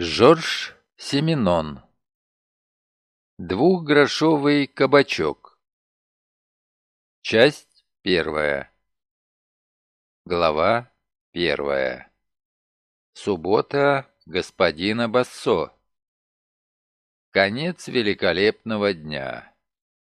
Жорж Семенон. Двухгрошовый кабачок. Часть первая. Глава первая. Суббота господина Бассо. Конец великолепного дня.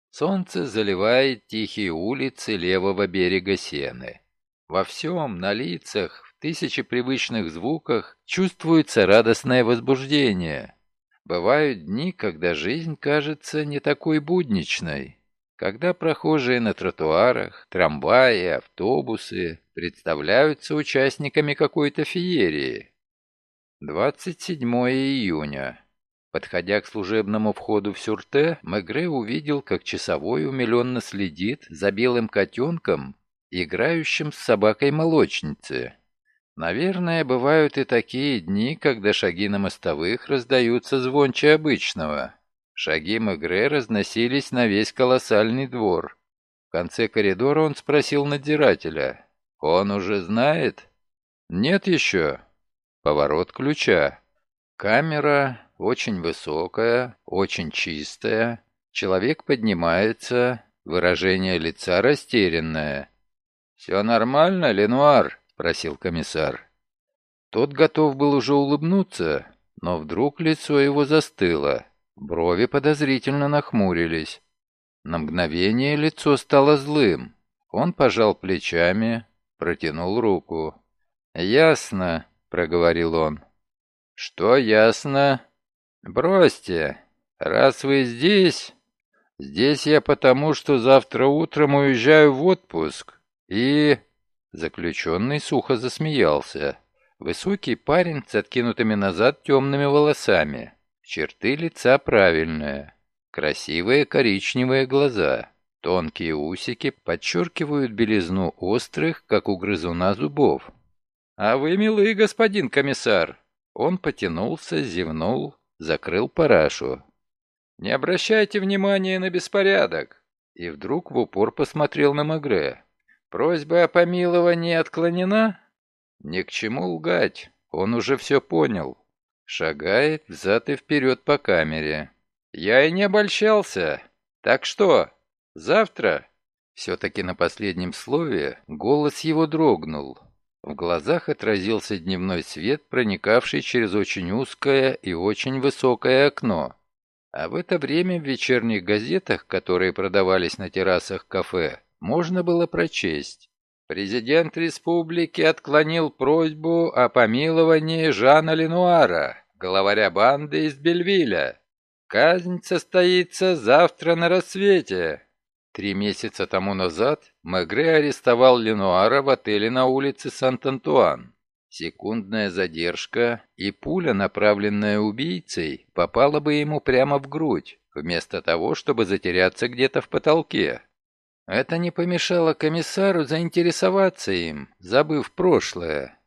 Солнце заливает тихие улицы левого берега Сены. Во всем, на лицах, тысячи привычных звуках чувствуется радостное возбуждение. Бывают дни, когда жизнь кажется не такой будничной, когда прохожие на тротуарах, трамваи, автобусы представляются участниками какой-то феерии. 27 июня. Подходя к служебному входу в сюрте, Мегре увидел, как часовой умиленно следит за белым котенком, играющим с собакой-молочницы. Наверное, бывают и такие дни, когда шаги на мостовых раздаются звонче обычного. Шаги Мегре разносились на весь колоссальный двор. В конце коридора он спросил надзирателя. «Он уже знает?» «Нет еще». Поворот ключа. Камера очень высокая, очень чистая. Человек поднимается, выражение лица растерянное. «Все нормально, Ленуар?» — спросил комиссар. Тот готов был уже улыбнуться, но вдруг лицо его застыло. Брови подозрительно нахмурились. На мгновение лицо стало злым. Он пожал плечами, протянул руку. «Ясно», — проговорил он. «Что ясно?» «Бросьте, раз вы здесь...» «Здесь я потому, что завтра утром уезжаю в отпуск, и...» Заключенный сухо засмеялся. Высокий парень с откинутыми назад темными волосами. Черты лица правильные. Красивые коричневые глаза. Тонкие усики подчеркивают белизну острых, как у грызуна зубов. «А вы, милый господин комиссар!» Он потянулся, зевнул, закрыл парашу. «Не обращайте внимания на беспорядок!» И вдруг в упор посмотрел на Магре. «Просьба о помиловании отклонена?» «Ни к чему лгать, он уже все понял». Шагает взад и вперед по камере. «Я и не обольщался. Так что, завтра?» Все-таки на последнем слове голос его дрогнул. В глазах отразился дневной свет, проникавший через очень узкое и очень высокое окно. А в это время в вечерних газетах, которые продавались на террасах кафе, можно было прочесть. Президент республики отклонил просьбу о помиловании Жана Ленуара, главаря банды из Бельвиля. Казнь состоится завтра на рассвете. Три месяца тому назад Мегре арестовал Ленуара в отеле на улице Сант-Антуан. Секундная задержка, и пуля, направленная убийцей, попала бы ему прямо в грудь, вместо того, чтобы затеряться где-то в потолке. Это не помешало комиссару заинтересоваться им, забыв прошлое.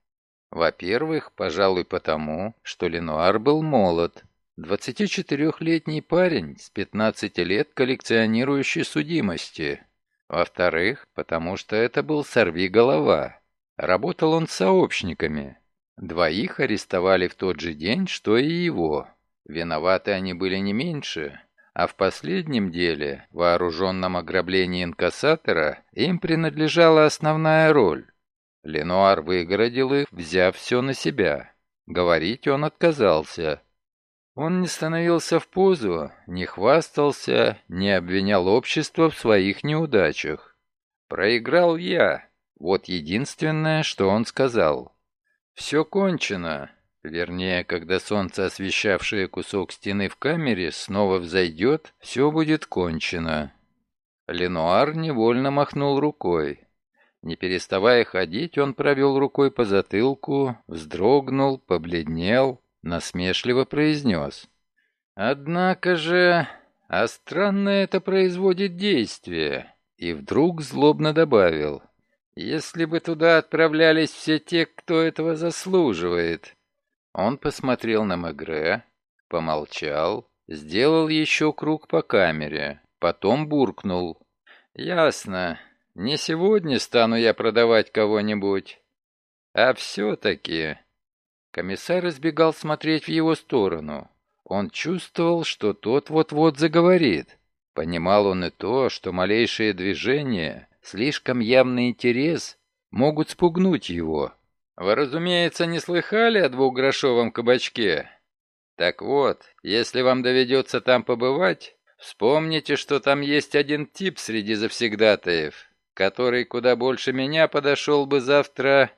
Во-первых, пожалуй, потому, что Ленуар был молод, 24-летний парень с 15 лет коллекционирующий судимости. Во-вторых, потому что это был сорви-голова. Работал он с сообщниками. Двоих арестовали в тот же день, что и его. Виноваты они были не меньше. А в последнем деле, вооруженном ограблении инкассатора, им принадлежала основная роль. Ленуар выгородил их, взяв все на себя. Говорить он отказался – он не становился в позу, не хвастался, не обвинял общество в своих неудачах. «Проиграл я», вот единственное, что он сказал. «Все кончено». Вернее, когда солнце, освещавшее кусок стены в камере, снова взойдет, все будет кончено. Ленуар невольно махнул рукой. Не переставая ходить, он провел рукой по затылку, вздрогнул, побледнел, насмешливо произнес. «Однако же, а странно это производит действие». И вдруг злобно добавил. «Если бы туда отправлялись все те, кто этого заслуживает». Он посмотрел на Мегре, помолчал, сделал еще круг по камере, потом буркнул. «Ясно. Не сегодня стану я продавать кого-нибудь. А все-таки Комиссар избегал смотреть в его сторону. Он чувствовал, что тот вот-вот заговорит. Понимал он и то, что малейшее движение, слишком явный интерес могут спугнуть его. Вы, разумеется, не слыхали о двухгрошовом кабачке? Так вот, если вам доведется там побывать, вспомните, что там есть один тип среди завсегдатаев, который куда больше меня подошел бы завтра.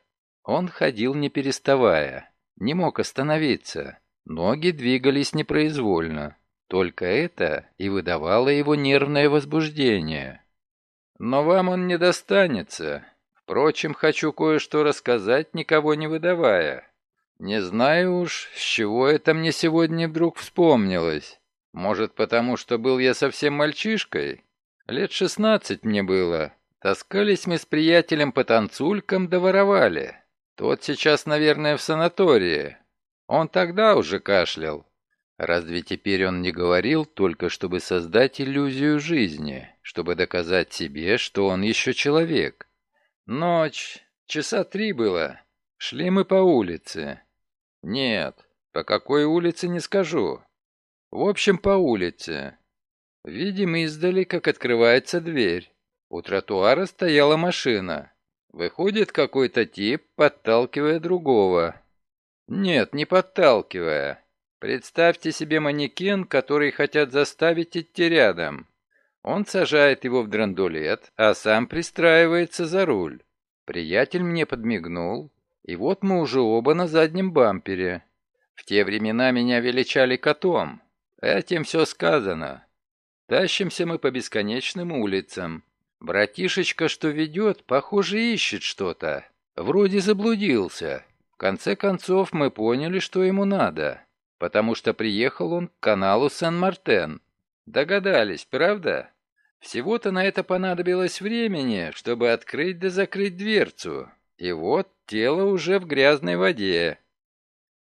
Он ходил не переставая, не мог остановиться. Ноги двигались непроизвольно. Только это и выдавало его нервное возбуждение. Но вам он не достанется. Впрочем, хочу кое-что рассказать, никого не выдавая. Не знаю уж, с чего это мне сегодня вдруг вспомнилось. Может, потому что был я совсем мальчишкой? Лет шестнадцать мне было. Таскались мы с приятелем по танцулькам да воровали. Тот сейчас, наверное, в санатории. Он тогда уже кашлял. Разве теперь он не говорил только, чтобы создать иллюзию жизни, чтобы доказать себе, что он еще человек? Ночь, часа три было. Шли мы по улице. Нет, по какой улице не скажу. В общем, по улице. Видим издали, как открывается дверь. У тротуара стояла машина. Выходит какой-то тип, подталкивая другого. Нет, не подталкивая. Представьте себе манекен, который хотят заставить идти рядом. Он сажает его в драндулет, а сам пристраивается за руль. Приятель мне подмигнул, и вот мы уже оба на заднем бампере. В те времена меня величали котом. Этим все сказано. Тащимся мы по бесконечным улицам. Братишечка, что ведет, похоже, ищет что-то. Вроде заблудился. В конце концов мы поняли, что ему надо потому что приехал он к каналу Сен-Мартен. Догадались, правда? Всего-то на это понадобилось времени, чтобы открыть да закрыть дверцу. И вот тело уже в грязной воде.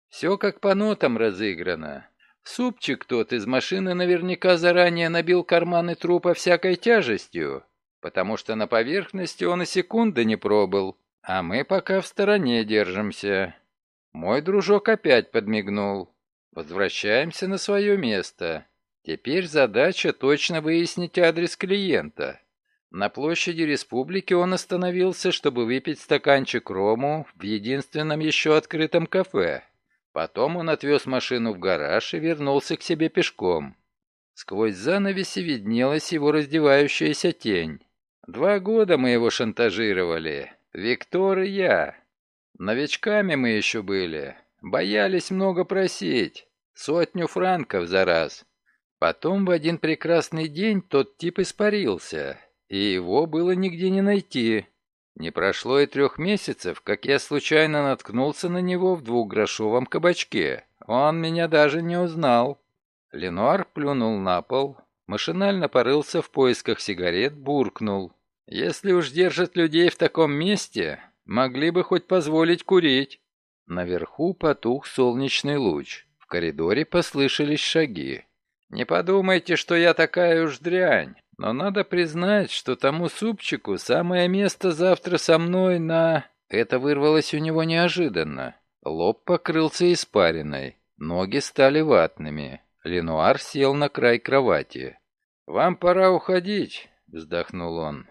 Все как по нотам разыграно. Супчик тот из машины наверняка заранее набил карманы трупа всякой тяжестью, потому что на поверхности он и секунды не пробыл, а мы пока в стороне держимся. Мой дружок опять подмигнул. Возвращаемся на свое место. Теперь задача точно выяснить адрес клиента. На площади республики он остановился, чтобы выпить стаканчик рому в единственном еще открытом кафе. Потом он отвез машину в гараж и вернулся к себе пешком. Сквозь занавеси виднелась его раздевающаяся тень. Два года мы его шантажировали. Виктор и я. Новичками мы еще были. Боялись много просить. Сотню франков за раз. Потом в один прекрасный день тот тип испарился, и его было нигде не найти. Не прошло и трех месяцев, как я случайно наткнулся на него в двухгрошовом кабачке. Он меня даже не узнал. Ленуар плюнул на пол, машинально порылся в поисках сигарет, буркнул. «Если уж держат людей в таком месте, могли бы хоть позволить курить». Наверху потух солнечный луч. В коридоре послышались шаги. «Не подумайте, что я такая уж дрянь, но надо признать, что тому супчику самое место завтра со мной на...» Это вырвалось у него неожиданно. Лоб покрылся испариной, ноги стали ватными. Ленуар сел на край кровати. «Вам пора уходить», — вздохнул он.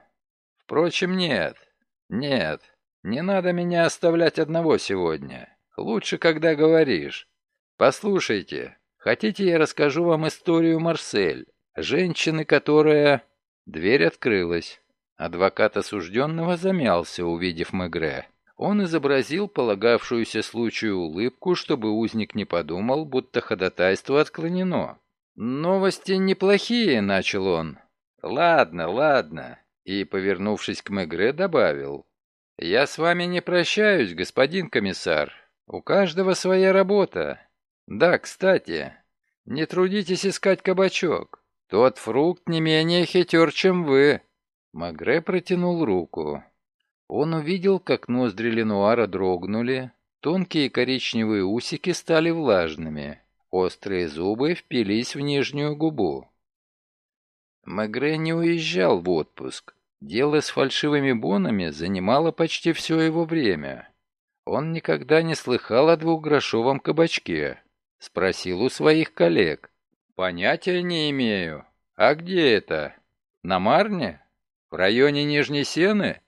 «Впрочем, нет, нет, не надо меня оставлять одного сегодня. Лучше, когда говоришь. Послушайте, хотите, я расскажу вам историю Марсель, женщины, которая...» Дверь открылась. Адвокат осужденного замялся, увидев Мегре. Он изобразил полагавшуюся случаю улыбку, чтобы узник не подумал, будто ходатайство отклонено. «Новости неплохие», — начал он. «Ладно, ладно», и, повернувшись к Мегре, добавил. «Я с вами не прощаюсь, господин комиссар. У каждого своя работа. Да, кстати, не трудитесь искать кабачок. Тот фрукт не менее хитер, чем вы». Магре протянул руку. Он увидел, как ноздри Ленуара дрогнули, тонкие коричневые усики стали влажными, острые зубы впились в нижнюю губу. Магре не уезжал в отпуск. Дело с фальшивыми бонами занимало почти все его время. Он никогда не слыхал о двухгрошовом кабачке. Спросил у своих коллег. «Понятия не имею. А где это? На Марне? В районе Нижней Сены?»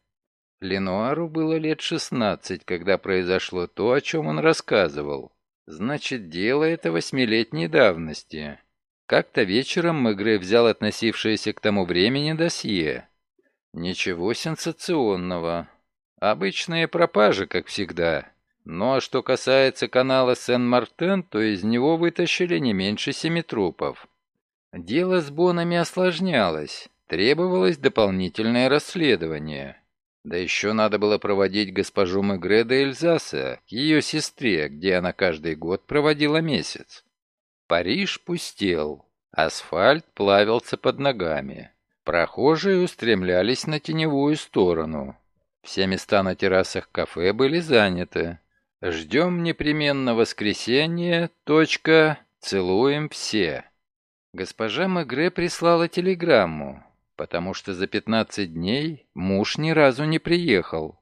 Ленуару было лет шестнадцать, когда произошло то, о чем он рассказывал. Значит, дело это восьмилетней давности. Как-то вечером Мегре взял относившееся к тому времени досье. Ничего сенсационного. Обычные пропажи, как всегда. Ну а что касается канала Сен-Мартен, то из него вытащили не меньше семи трупов. Дело с Бонами осложнялось. Требовалось дополнительное расследование. Да еще надо было проводить госпожу Мегре до Эльзаса, к ее сестре, где она каждый год проводила месяц. Париж пустел. Асфальт плавился под ногами. Прохожие устремлялись на теневую сторону. Все места на террасах кафе были заняты. Ждем непременно воскресенье. Точка. Целуем все. Госпожа Мегре прислала телеграмму потому что за 15 дней муж ни разу не приехал.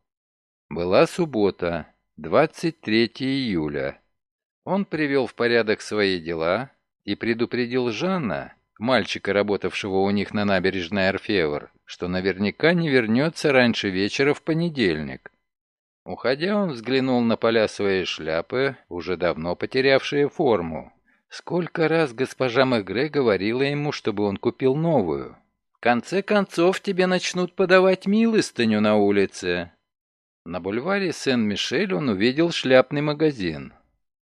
Была суббота, 23 июля. Он привел в порядок свои дела и предупредил Жанна, мальчика, работавшего у них на набережной Орфевр, что наверняка не вернется раньше вечера в понедельник. Уходя, он взглянул на поля своей шляпы, уже давно потерявшие форму. Сколько раз госпожа Мегре говорила ему, чтобы он купил новую конце концов тебе начнут подавать милостыню на улице». На бульваре Сен-Мишель он увидел шляпный магазин.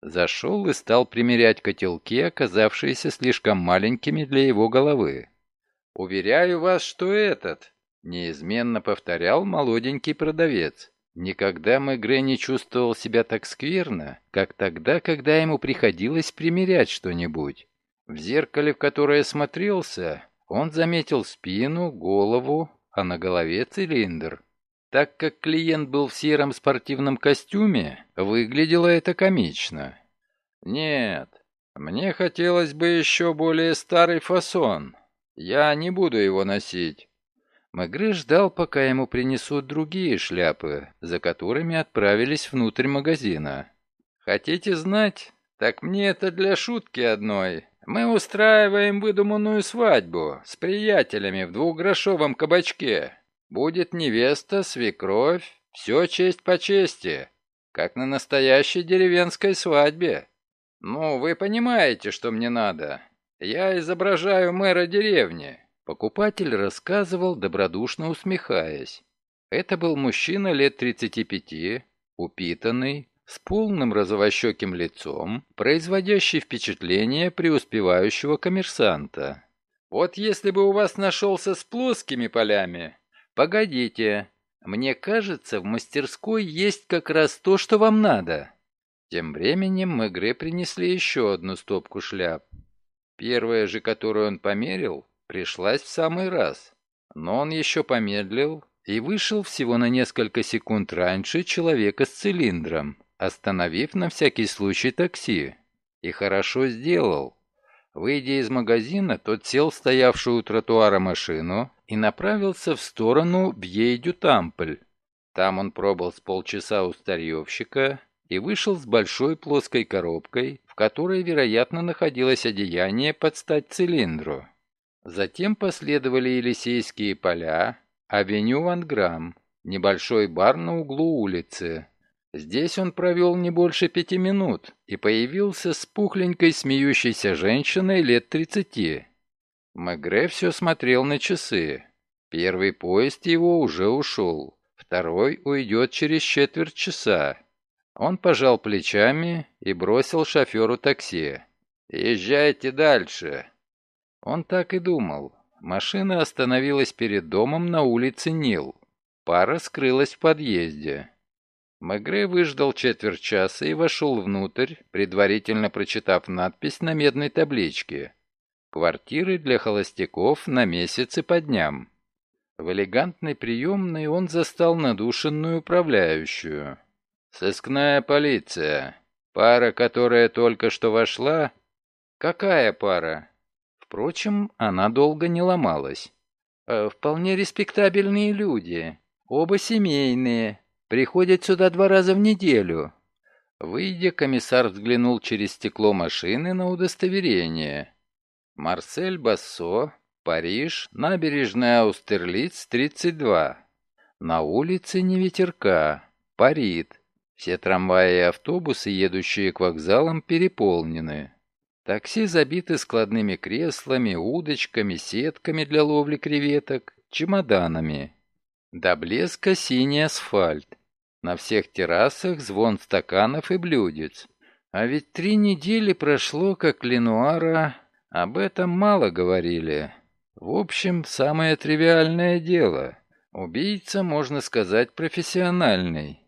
Зашел и стал примерять котелки, оказавшиеся слишком маленькими для его головы. «Уверяю вас, что этот», — неизменно повторял молоденький продавец. Никогда Мегре не чувствовал себя так скверно, как тогда, когда ему приходилось примерять что-нибудь. В зеркале, в которое смотрелся, он заметил спину, голову, а на голове цилиндр. Так как клиент был в сером спортивном костюме, выглядело это комично. «Нет, мне хотелось бы еще более старый фасон. Я не буду его носить». Мегре ждал, пока ему принесут другие шляпы, за которыми отправились внутрь магазина. «Хотите знать? Так мне это для шутки одной. Мы устраиваем выдуманную свадьбу с приятелями в двухгрошовом кабачке. Будет невеста, свекровь, все честь по чести, как на настоящей деревенской свадьбе. Ну, вы понимаете, что мне надо. Я изображаю мэра деревни». Покупатель рассказывал, добродушно усмехаясь. Это был мужчина лет 35, упитанный, с полным розовощеким лицом, производящий впечатление преуспевающего коммерсанта. «Вот если бы у вас нашелся с плоскими полями...» «Погодите, мне кажется, в мастерской есть как раз то, что вам надо». Тем временем Мегре принесли еще одну стопку шляп. Первая же, которую он померил, пришлась в самый раз. Но он еще помедлил и вышел всего на несколько секунд раньше человека с цилиндром остановив на всякий случай такси. И хорошо сделал. Выйдя из магазина, тот сел в стоявшую у тротуара машину и направился в сторону Бьей-Дю-Тампль. Там он пробыл с полчаса у старьевщика и вышел с большой плоской коробкой, в которой, вероятно, находилось одеяние под стать цилиндру. Затем последовали Елисейские поля, авеню Ван Грамм, небольшой бар на углу улицы, Здесь он провел не больше пяти минут и появился с пухленькой смеющейся женщиной лет тридцати. Мегре все смотрел на часы. Первый поезд его уже ушел, второй уйдет через четверть часа. Он пожал плечами и бросил шоферу такси. «Езжайте дальше». Он так и думал. Машина остановилась перед домом на улице Нил. Пара скрылась в подъезде. Мегре выждал четверть часа и вошел внутрь, предварительно прочитав надпись на медной табличке. «Квартиры для холостяков на месяцы по дням». В элегантной приемной он застал надушенную управляющую. «Сыскная полиция. Пара, которая только что вошла...» «Какая пара?» Впрочем, она долго не ломалась. «Э, «Вполне респектабельные люди. Оба семейные. Приходят сюда два раза в неделю». Выйдя, комиссар взглянул через стекло машины на удостоверение. Марсель Бассо, Париж, набережная Аустерлиц, 32. На улице не ветерка, парит. Все трамваи и автобусы, едущие к вокзалам, переполнены. Такси забиты складными креслами, удочками, сетками для ловли креветок, чемоданами. До блеска синий асфальт. На всех террасах звон стаканов и блюдец. А ведь три недели прошло, как Ленуара... Об этом мало говорили. В общем, самое тривиальное дело. Убийца, можно сказать, профессиональный.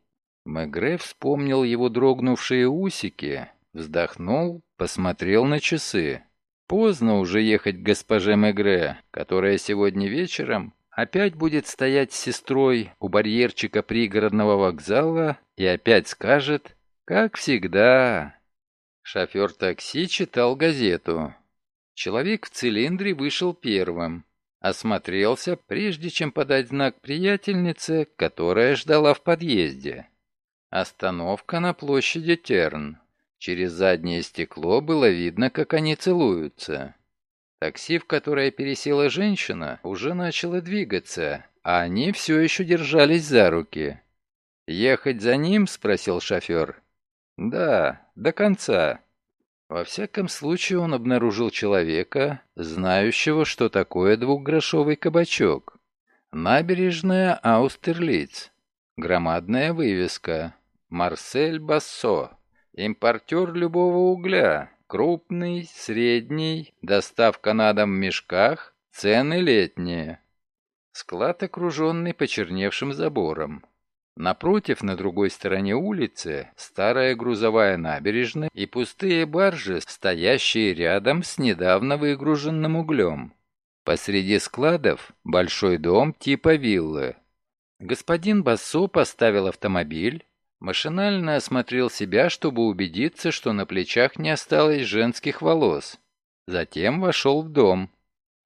Мегре вспомнил его дрогнувшие усики, вздохнул, посмотрел на часы. Поздно уже ехать к госпоже Мегре, которая сегодня вечером опять будет стоять с сестрой у барьерчика пригородного вокзала и опять скажет «Как всегда». Шофер такси читал газету. Человек в цилиндре вышел первым. Осмотрелся, прежде чем подать знак приятельнице, которая ждала в подъезде. Остановка на площади Терн. Через заднее стекло было видно, как они целуются. Такси, в которое пересела женщина, уже начало двигаться, а они все еще держались за руки. «Ехать за ним?» — спросил шофер. «Да, до конца». Во всяком случае, он обнаружил человека, знающего, что такое двухгрошовый кабачок. Набережная Аустерлиц. Громадная вывеска. Марсель Бассо. Импортер любого угля. Крупный, средний, доставка на дом в мешках, цены летние. Склад, окруженный почерневшим забором. Напротив, на другой стороне улицы, старая грузовая набережная и пустые баржи, стоящие рядом с недавно выгруженным углем. Посреди складов большой дом типа виллы. Господин Бассо поставил автомобиль, машинально осмотрел себя, чтобы убедиться, что на плечах не осталось женских волос. Затем вошел в дом.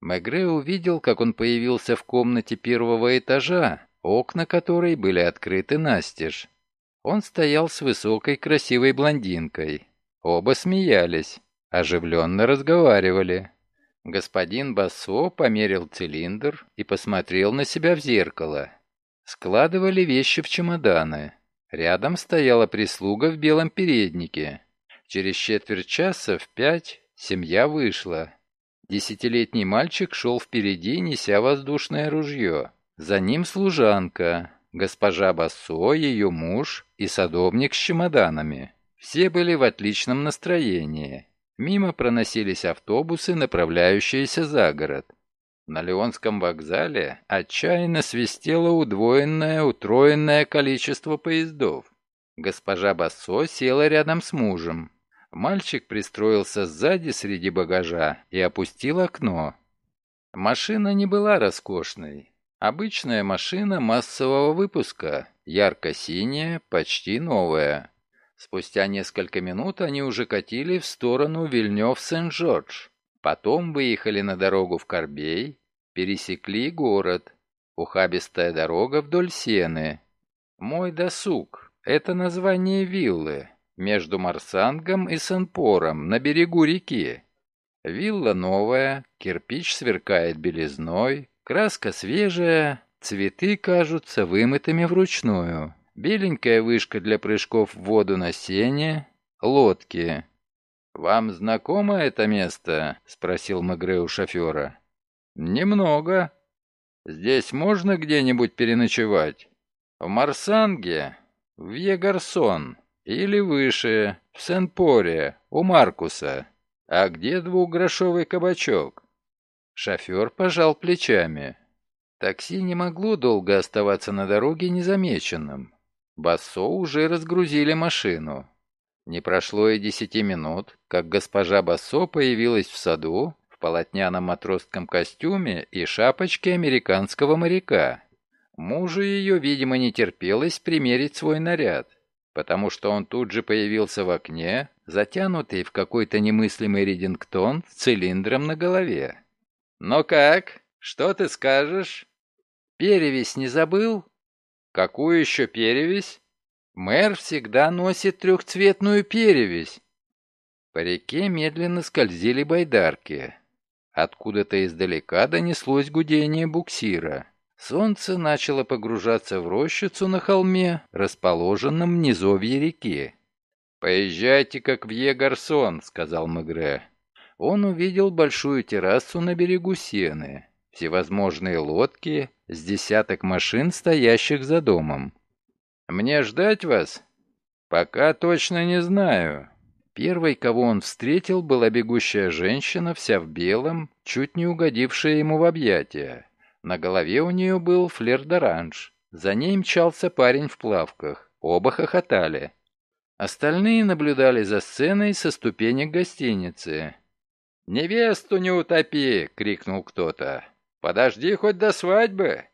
Мегре увидел, как он появился в комнате первого этажа, окна которой были открыты настежь. Он стоял с высокой красивой блондинкой. Оба смеялись, оживленно разговаривали. Господин Бассо померил цилиндр и посмотрел на себя в зеркало. Складывали вещи в чемоданы. Рядом стояла прислуга в белом переднике. Через четверть часа в пять семья вышла. Десятилетний мальчик шел впереди, неся воздушное ружье. За ним служанка, госпожа Бассо, ее муж и садовник с чемоданами. Все были в отличном настроении. Мимо проносились автобусы, направляющиеся за город. На Леонском вокзале отчаянно свистело удвоенное, утроенное количество поездов. Госпожа Бассо села рядом с мужем. Мальчик пристроился сзади среди багажа и опустил окно. Машина не была роскошной. Обычная машина массового выпуска, ярко-синяя, почти новая. Спустя несколько минут они уже катили в сторону Вильнёв-Сен-Жорж. Потом выехали на дорогу в Корбей, пересекли город. Ухабистая дорога вдоль Сены. Мой досуг — это название виллы между Марсангом и Сенпором на берегу реки. Вилла новая, кирпич сверкает белизной, Краска свежая, цветы кажутся вымытыми вручную. Беленькая вышка для прыжков в воду на сене, лодки. «Вам знакомо это место?» — спросил Мегре у шофера. «Немного. Здесь можно где-нибудь переночевать? В Марсанге? В Егарсон? Или выше, в Сен-Поре, у Маркуса? А где двухгрошовый кабачок?» Шофер пожал плечами. Такси не могло долго оставаться на дороге незамеченным. Бассо уже разгрузили машину. Не прошло и десяти минут, как госпожа Бассо появилась в саду в полотняном матросском костюме и шапочке американского моряка. Мужу ее, видимо, не терпелось примерить свой наряд, потому что он тут же появился в окне, затянутый в какой-то немыслимый редингтон с цилиндром на голове. «Ну как? Что ты скажешь?» «Перевесь не забыл?» Какую еще перевесь? Мэр всегда носит трехцветную перевесь. По реке медленно скользили байдарки. Откуда-то издалека донеслось гудение буксира. Солнце начало погружаться в рощицу на холме, расположенном в низовье реки. «Поезжайте как в Егарсон», — сказал Мегре. Он увидел большую террасу на берегу Сены, всевозможные лодки, с десяток машин, стоящих за домом. «Мне ждать вас?» «Пока точно не знаю. Первой, кого он встретил, была бегущая женщина, вся в белом, чуть не угодившая ему в объятия. На голове у нее был флер-д'оранж. За ней мчался парень в плавках. Оба хохотали. Остальные наблюдали за сценой со ступенек гостиницы. «Невесту не утопи!» — крикнул кто-то. «Подожди хоть до свадьбы!»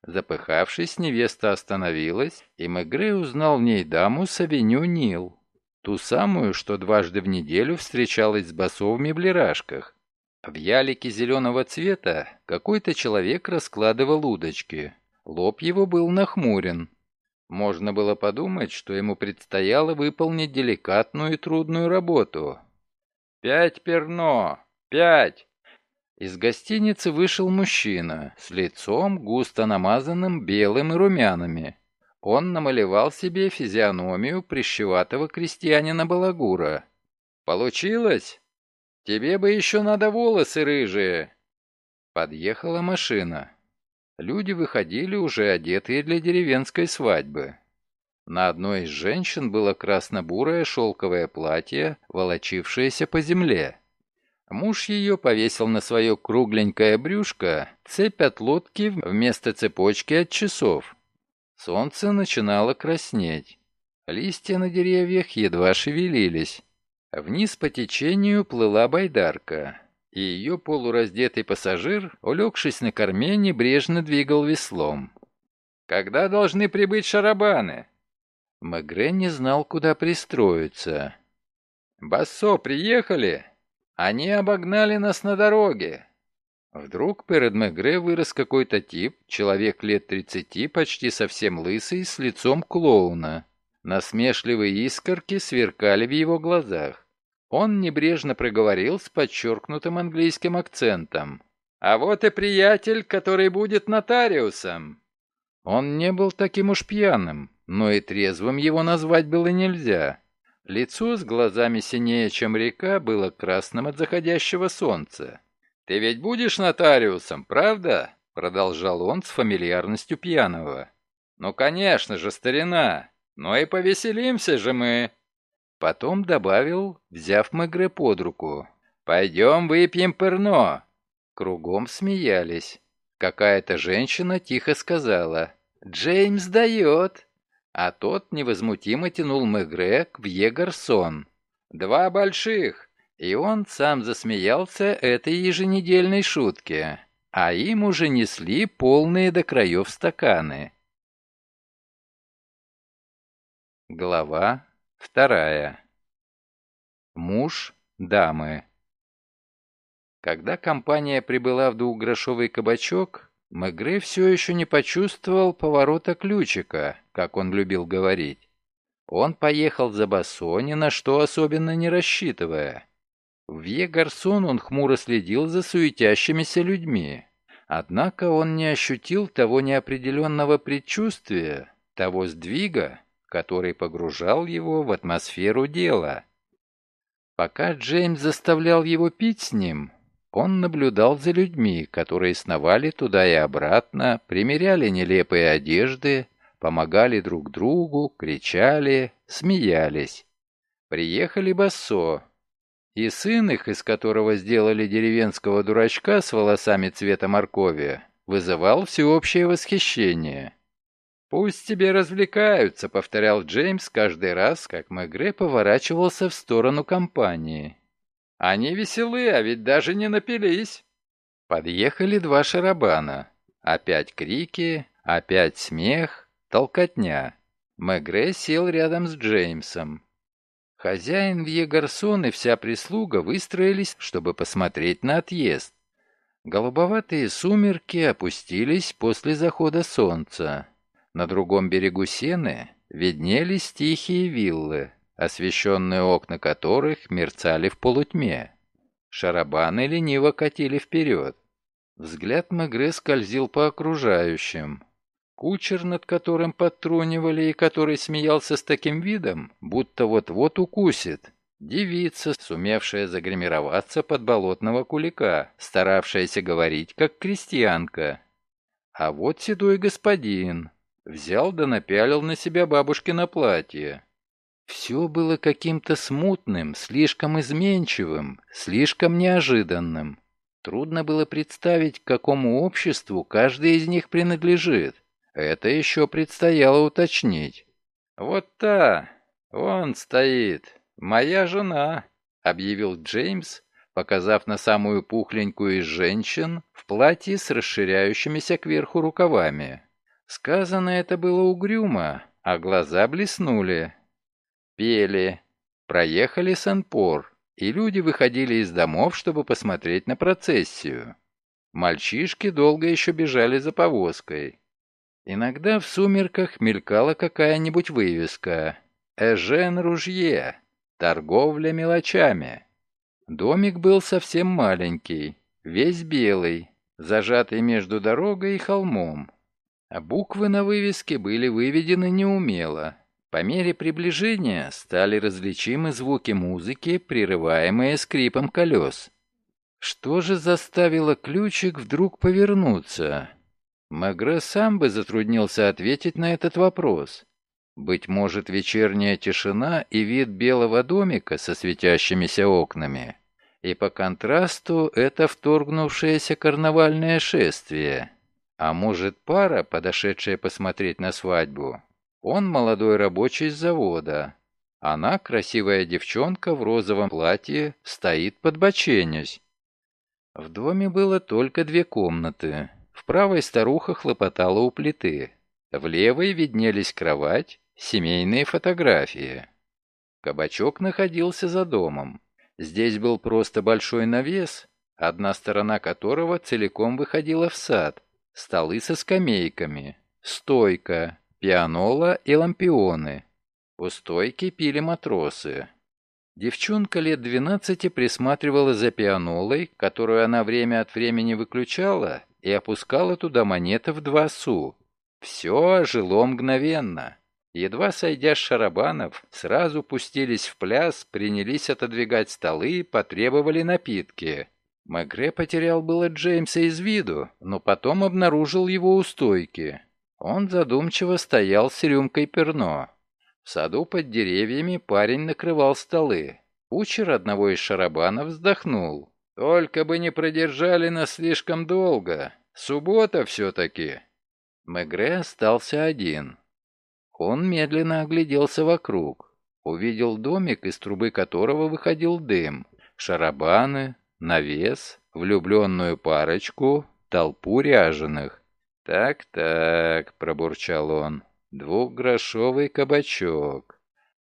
Запыхавшись, невеста остановилась, и Мегре узнал в ней даму с Нил. Ту самую, что дважды в неделю встречалась с басов в меблирашках. В ялике зеленого цвета какой-то человек раскладывал удочки. Лоб его был нахмурен. Можно было подумать, что ему предстояло выполнить деликатную и трудную работу. «Пять перно! Пять!» Из гостиницы вышел мужчина с лицом, густо намазанным белым и румянами. Он намалевал себе физиономию прищеватого крестьянина Балагура. «Получилось? Тебе бы еще надо волосы рыжие!» Подъехала машина. Люди выходили уже одетые для деревенской свадьбы. На одной из женщин было красно-бурое шелковое платье, волочившееся по земле. Муж ее повесил на свое кругленькое брюшко цепь от лодки вместо цепочки от часов. Солнце начинало краснеть. Листья на деревьях едва шевелились. Вниз по течению плыла байдарка, и ее полураздетый пассажир, улегшись на корме, небрежно двигал веслом. «Когда должны прибыть шарабаны?» Мегре не знал, куда пристроиться. «Бассо, приехали? Они обогнали нас на дороге. Вдруг перед Мегре вырос какой-то тип, человек лет тридцати, почти совсем лысый, с лицом клоуна. Насмешливые искорки сверкали в его глазах. Он небрежно проговорил с подчеркнутым английским акцентом. «А вот и приятель, который будет нотариусом». Он не был таким уж пьяным, но и трезвым его назвать было нельзя. Лицо с глазами синее, чем река, было красным от заходящего солнца. «Ты ведь будешь нотариусом, правда?» — продолжал он с фамильярностью пьяного. «Ну, конечно же, старина. Ну и повеселимся же мы». Потом добавил, взяв Мегре под руку. «Пойдем выпьем перно». Кругом смеялись. Какая-то женщина тихо сказала. «Джеймс дает». А тот невозмутимо тянул Мегре к Вье. «Два больших. И он сам засмеялся этой еженедельной шутке, а им уже несли полные до краев стаканы. Глава вторая. Муж дамы. Когда компания прибыла в двухгрошовый кабачок, Мегре все еще не почувствовал поворота ключика, как он любил говорить. Он поехал за Бассо, ни на что особенно не рассчитывая. В Е-Гарсон он хмуро следил за суетящимися людьми. Однако он не ощутил того неопределенного предчувствия, того сдвига, который погружал его в атмосферу дела. Пока Джеймс заставлял его пить с ним, он наблюдал за людьми, которые сновали туда и обратно, примеряли нелепые одежды, помогали друг другу, кричали, смеялись. Приехали Бассо, и сын их, из которого сделали деревенского дурачка с волосами цвета моркови, вызывал всеобщее восхищение. «Пусть тебе развлекаются», — повторял Джеймс каждый раз, как Мегре поворачивался в сторону компании. «Они веселы, а ведь даже не напились». Подъехали два шарабана. Опять крики, опять смех, толкотня. Мегре сел рядом с Джеймсом. Хозяин Вьегарсон и вся прислуга выстроились, чтобы посмотреть на отъезд. Голубоватые сумерки опустились после захода солнца. На другом берегу Сены виднелись тихие виллы, освещенные окна которых мерцали в полутьме. Шарабаны лениво катили вперед. Взгляд Мегре скользил по окружающим. Кучер, над которым подтрунивали и который смеялся с таким видом, будто вот-вот укусит. Девица, сумевшая загримироваться под болотного кулика, старавшаяся говорить как крестьянка. А вот седой господин. Взял да напялил на себя бабушкино платье. Все было каким-то смутным, слишком изменчивым, слишком неожиданным. Трудно было представить, к какому обществу каждый из них принадлежит. Это еще предстояло уточнить. «Вот та, он стоит, моя жена», — объявил Джеймс, показав на самую пухленькую из женщин в платье с расширяющимися кверху рукавами. Сказано это было угрюмо, а глаза блеснули. Пели, проехали Санпор, и люди выходили из домов, чтобы посмотреть на процессию. Мальчишки долго еще бежали за повозкой. Иногда в сумерках мелькала какая-нибудь вывеска «Эжен Ружье. Торговля мелочами». Домик был совсем маленький, весь белый, зажатый между дорогой и холмом. А буквы на вывеске были выведены неумело. По мере приближения стали различимы звуки музыки, прерываемые скрипом колес. Что же заставило ключик вдруг повернуться? Мегре сам бы затруднился ответить на этот вопрос. Быть может, вечерняя тишина и вид белого домика со светящимися окнами. И по контрасту это вторгнувшееся карнавальное шествие. А может, пара, подошедшая посмотреть на свадьбу. Он молодой рабочий с завода. Она, красивая девчонка в розовом платье, стоит под боченясь. В доме было только две комнаты. В правой старуха хлопотала у плиты. В левой виднелись кровать, семейные фотографии. Кабачок находился за домом. Здесь был просто большой навес, одна сторона которого целиком выходила в сад, столы со скамейками, стойка, пианола и лампионы. У стойки пили матросы. Девчонка лет двенадцати присматривала за пианолой, которую она время от времени выключала, и опускала туда монеты в два су. Все ожило мгновенно. Едва сойдя с шарабанов, сразу пустились в пляс, принялись отодвигать столы, потребовали напитки. Мегре потерял было Джеймса из виду, но потом обнаружил его у стойки. Он задумчиво стоял с рюмкой перно. В саду под деревьями парень накрывал столы. Кучер одного из шарабанов вздохнул. «Только бы не продержали нас слишком долго. Суббота все-таки». Мегре остался один. Он медленно огляделся вокруг. Увидел домик, из трубы которого выходил дым. Шарабаны, навес, влюбленную парочку, толпу ряженых. «Так-так», — пробурчал он, — «двухгрошовый кабачок».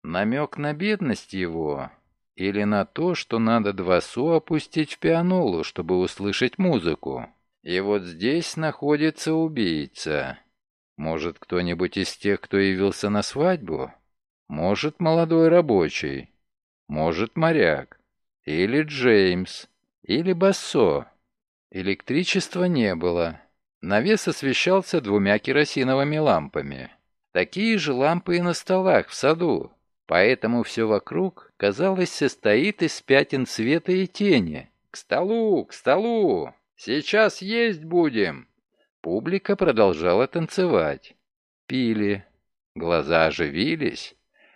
Намек на бедность его или на то, что надо два су опустить в пианолу, чтобы услышать музыку. И вот здесь находится убийца. Может, кто-нибудь из тех, кто явился на свадьбу? Может, молодой рабочий? Может, моряк? Или Джеймс? Или Бассо? Электричества не было. Навес освещался двумя керосиновыми лампами. Такие же лампы и на столах в саду. Поэтому все вокруг, казалось, состоит из пятен света и тени. «К столу! К столу! Сейчас есть будем!» Публика продолжала танцевать. Пили. Глаза оживились.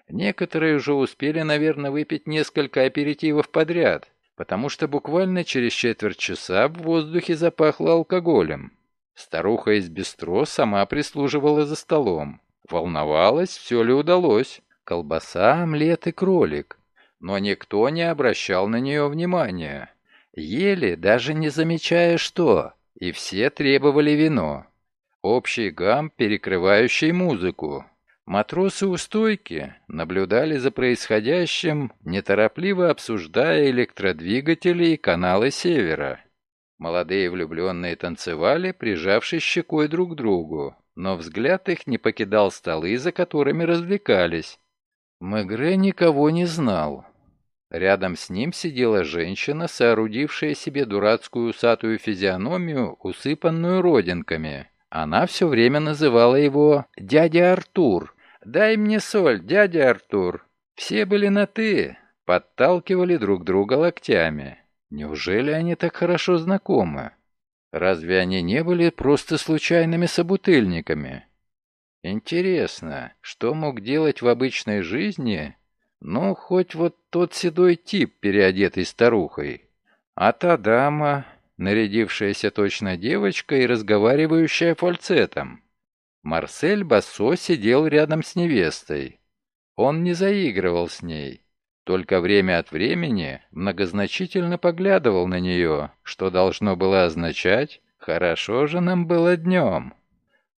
Некоторые уже успели, наверное, выпить несколько аперитивов подряд, потому что буквально через четверть часа в воздухе запахло алкоголем. Старуха из бистро сама прислуживала за столом. Волновалась, все ли удалось. Колбаса, омлет и кролик. Но никто не обращал на нее внимания. Ели, даже не замечая что и все требовали вино. Общий гам, перекрывающий музыку. Матросы у стойки наблюдали за происходящим, неторопливо обсуждая электродвигатели и каналы севера. Молодые влюбленные танцевали, прижавшись щекой друг к другу. но взгляд их не покидал столы, за которыми развлекались. Мегре никого не знал. Рядом с ним сидела женщина, соорудившая себе дурацкую усатую физиономию, усыпанную родинками. Она все время называла его «дядя Артур». «Дай мне соль, дядя Артур». Все были на «ты», подталкивали друг друга локтями. Неужели они так хорошо знакомы? Разве они не были просто случайными собутыльниками? Интересно, что мог делать в обычной жизни, ну, хоть вот тот седой тип, переодетый старухой, а та дама, нарядившаяся точно девочкой и разговаривающая фальцетом. Марсель Бассо сидел рядом с невестой. Он не заигрывал с ней, только время от времени многозначительно поглядывал на нее, что должно было означать «хорошо же нам было днем».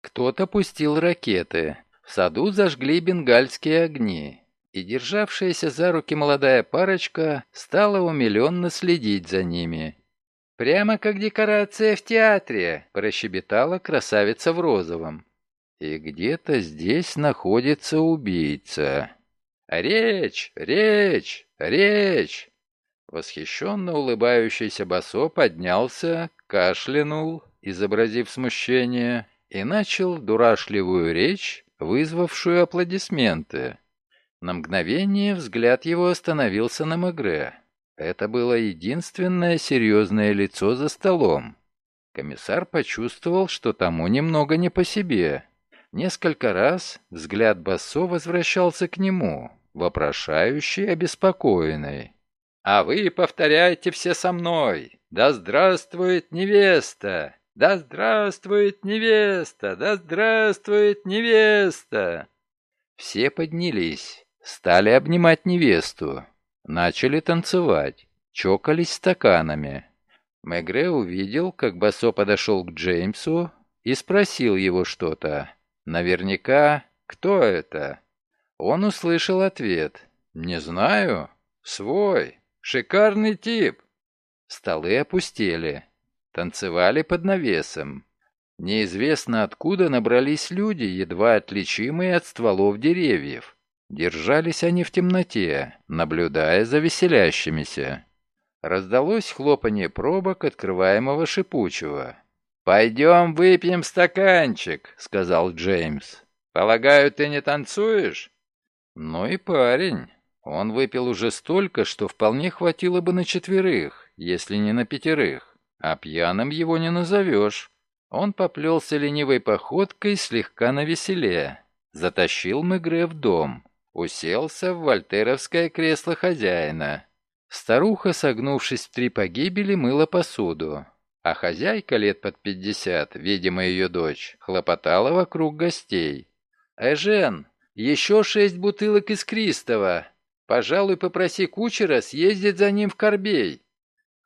Кто-то пустил ракеты, в саду зажгли бенгальские огни, и державшаяся за руки молодая парочка стала умиленно следить за ними. «Прямо как декорация в театре», – прощебетала красавица в розовом. «И где-то здесь находится убийца». «Речь! Речь! Речь!» Восхищенно улыбающийся Басо поднялся, кашлянул, изобразив смущение, и начал дурашливую речь, вызвавшую аплодисменты. На мгновение взгляд его остановился на Мегре. Это было единственное серьезное лицо за столом. Комиссар почувствовал, что тому немного не по себе. Несколько раз взгляд Бассо возвращался к нему, вопрошающий, обеспокоенный. «А вы повторяйте все со мной! Да здравствует невеста! Да здравствует невеста! Да здравствует невеста!» Все поднялись, стали обнимать невесту, начали танцевать, чокались стаканами. Мегре увидел, как Басо подошел к Джеймсу и спросил его что-то. Наверняка, кто это? Он услышал ответ. «Не знаю. Свой. Шикарный тип». Столы опустели. Танцевали под навесом. Неизвестно откуда набрались люди, едва отличимые от стволов деревьев. Держались они в темноте, наблюдая за веселящимися. Раздалось хлопанье пробок открываемого шипучего. «Пойдем выпьем стаканчик», — сказал Джеймс. «Полагаю, ты не танцуешь?» Ну и парень. Он выпил уже столько, что вполне хватило бы на четверых, если не на пятерых. А пьяным его не назовешь. Он поплелся ленивой походкой слегка навеселе. Затащил Мегре в дом. Уселся в вольтеровское кресло хозяина. Старуха, согнувшись в три погибели, мыла посуду. А хозяйка лет под пятьдесят, видимо, ее дочь, хлопотала вокруг гостей. «Эжен, еще шесть бутылок из Кристова. Пожалуй, попроси кучера съездить за ним в Корбей.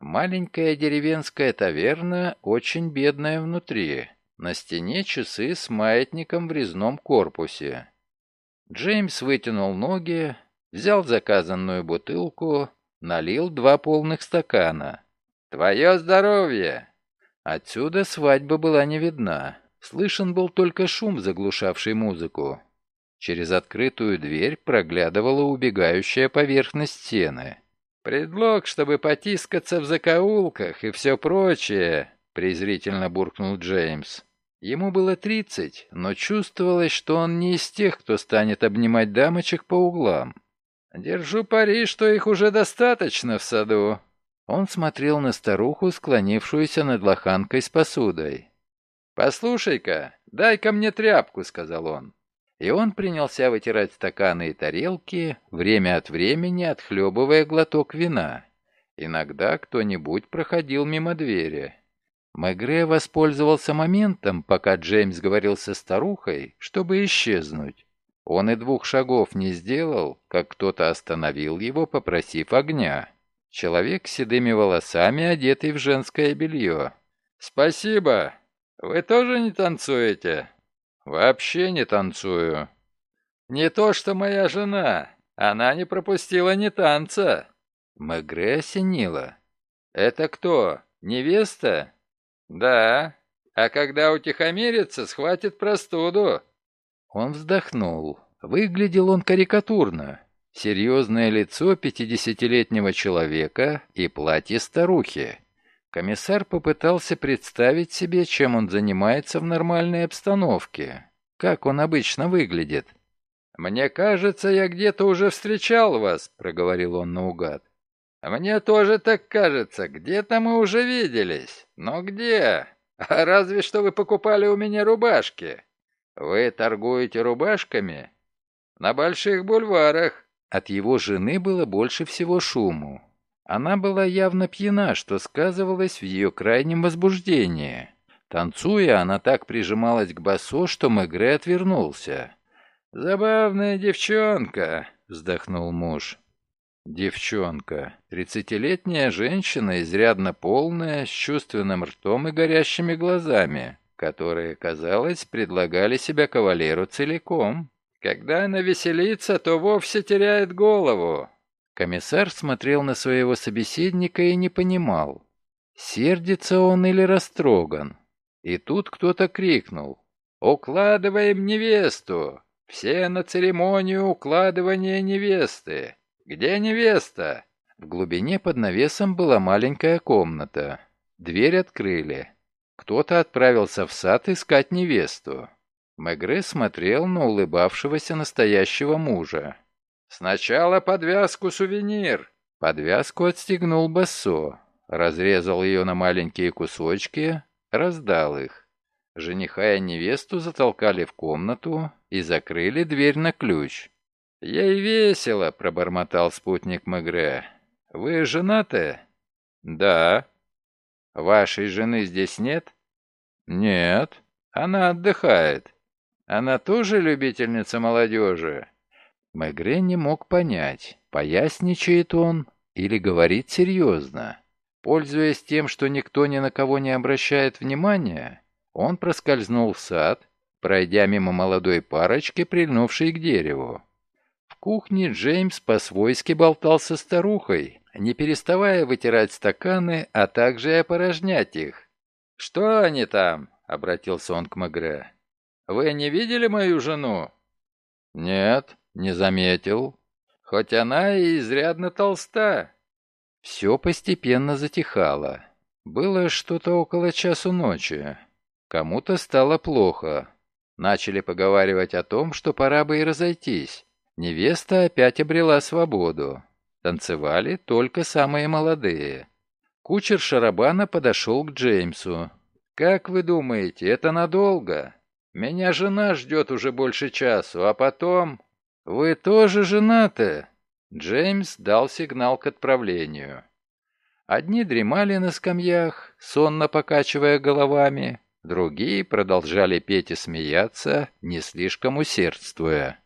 Маленькая деревенская таверна, очень бедная внутри. На стене часы с маятником в резном корпусе. Джеймс вытянул ноги, взял заказанную бутылку, налил два полных стакана. «Твое здоровье!» Отсюда свадьба была не видна. Слышен был только шум, заглушавший музыку. Через открытую дверь проглядывала убегающая поверхность стены. «Предлог, чтобы потискаться в закоулках и все прочее», — презрительно буркнул Джеймс. Ему было тридцать, но чувствовалось, что он не из тех, кто станет обнимать дамочек по углам. «Держу пари, что их уже достаточно в саду». Он смотрел на старуху, склонившуюся над лоханкой с посудой. «Послушай-ка, дай-ка мне тряпку», — сказал он и он принялся вытирать стаканы и тарелки, время от времени отхлебывая глоток вина. Иногда кто-нибудь проходил мимо двери. Мегре воспользовался моментом, пока Джеймс говорил со старухой, чтобы исчезнуть. Он и двух шагов не сделал, как кто-то остановил его, попросив огня. Человек с седыми волосами, одетый в женское белье. «Спасибо! Вы тоже не танцуете?» «Вообще не танцую». «Не то, что моя жена. Она не пропустила ни танца». Мегре осенила. «Это кто? Невеста?» «Да. А когда утихомирится, схватит простуду». Он вздохнул. Выглядел он карикатурно. Серьезное лицо пятидесятилетнего человека и платье старухи. Комиссар попытался представить себе, чем он занимается в нормальной обстановке. Как он обычно выглядит. «Мне кажется, я где-то уже встречал вас», — проговорил он наугад. «Мне тоже так кажется. Где-то мы уже виделись. Но где? А разве что вы покупали у меня рубашки. Вы торгуете рубашками? На больших бульварах». От его жены было больше всего шуму. Она была явно пьяна, что сказывалось в ее крайнем возбуждении. Танцуя, она так прижималась к басу, что Мегре отвернулся. «Забавная девчонка», — вздохнул муж. Девчонка, тридцатилетняя женщина, изрядно полная, с чувственным ртом и горящими глазами, которые, казалось, предлагали себя кавалеру целиком. Когда она веселится, то вовсе теряет голову. Комиссар смотрел на своего собеседника и не понимал, сердится он или растроган. И тут кто-то крикнул «Укладываем невесту! Все на церемонию укладывания невесты! Где невеста?» В глубине под навесом была маленькая комната. Дверь открыли. Кто-то отправился в сад искать невесту. Мегре смотрел на улыбавшегося настоящего мужа. «Сначала подвязку сувенир!» Подвязку отстегнул Бассо, разрезал ее на маленькие кусочки, раздал их. Жениха и невесту затолкали в комнату и закрыли дверь на ключ. «Ей весело», — пробормотал спутник Мегре. «Вы женаты?» «Да». «Вашей жены здесь нет?» «Нет». «Она отдыхает». Она тоже любительница молодежи?» Мегре не мог понять, поясничает он или говорит серьезно. Пользуясь тем, что никто ни на кого не обращает внимания, он проскользнул в сад, пройдя мимо молодой парочки, прильнувшей к дереву. В кухне Джеймс по-свойски болтался старухой, не переставая вытирать стаканы, а также опорожнять их. «Что они там?» — обратился он к Мегре. Вы не видели мою жену?» «Нет, не заметил. Хоть она и изрядно толста». Все постепенно затихало. Было что-то около часу ночи. Кому-то стало плохо. Начали поговаривать о том, что пора бы и разойтись. Невеста опять обрела свободу. Танцевали только самые молодые. Кучер Шарабана подошел к Джеймсу. «Как вы думаете, это надолго?» Меня жена ждет уже больше часу, а потом... Вы тоже женаты?» Джеймс дал сигнал к отправлению. Одни дремали на скамьях, сонно покачивая головами, другие продолжали петь и смеяться, не слишком усердствуя.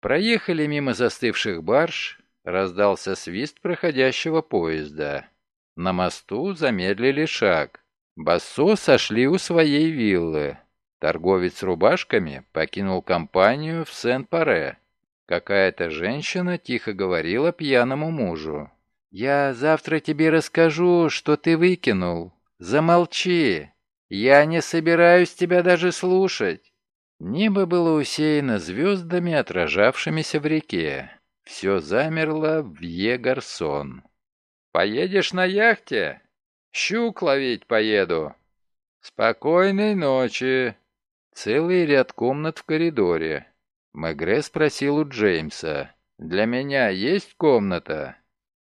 Проехали мимо застывших барж, раздался свист проходящего поезда. На мосту замедлили шаг. Бассо сошли у своей виллы. Торговец рубашками покинул компанию в Сен-Паре. Какая-то женщина тихо говорила пьяному мужу. «Я завтра тебе расскажу, что ты выкинул. Замолчи. Я не собираюсь тебя даже слушать». Небо было усеяно звездами, отражавшимися в реке. Все замерло в Е-Гарсон. «Поедешь на яхте?» «Щук ловить поеду». «Спокойной ночи», Целый ряд комнат в коридоре. Мегре спросил у Джеймса. «Для меня есть комната?»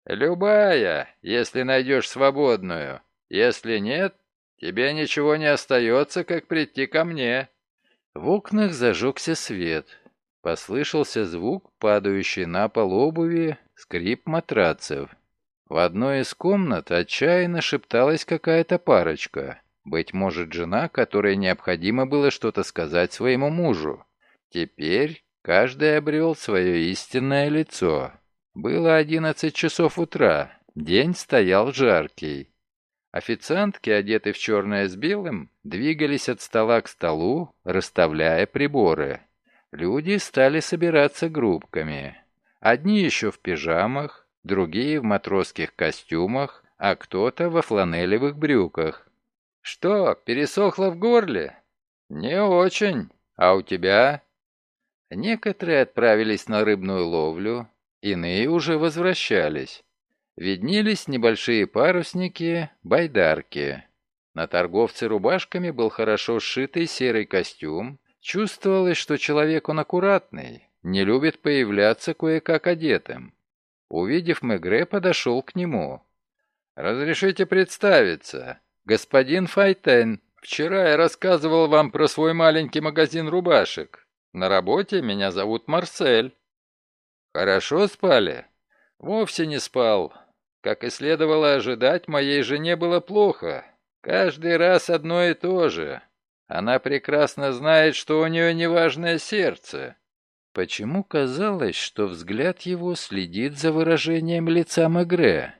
«Любая, если найдешь свободную. Если нет, тебе ничего не остается, как прийти ко мне». В окнах зажегся свет. Послышался звук, падающий на пол обуви, скрип матрацев. В одной из комнат отчаянно шепталась какая-то парочка. Быть может, жена, которой необходимо было что-то сказать своему мужу. Теперь каждый обрел свое истинное лицо. Было одиннадцать часов утра, день стоял жаркий. Официантки, одетые в черное с белым, двигались от стола к столу, расставляя приборы. Люди стали собираться группками. Одни еще в пижамах, другие в матросских костюмах, а кто-то во фланелевых брюках. «Что, пересохло в горле?» «Не очень. А у тебя?» Некоторые отправились на рыбную ловлю, иные уже возвращались. Виднелись небольшие парусники, байдарки. На торговце рубашками был хорошо сшитый серый костюм. Чувствовалось, что человек он аккуратный, не любит появляться кое-как одетым. Увидев Мегре, подошел к нему. «Разрешите представиться. Господин Файтен, вчера я рассказывал вам про свой маленький магазин рубашек. На работе меня зовут Марсель». «Хорошо спали?» «Вовсе не спал. Как и следовало ожидать, моей жене было плохо. Каждый раз одно и то же. Она прекрасно знает, что у нее неважное сердце. Почему казалось, что взгляд его следит за выражением лица Мегре?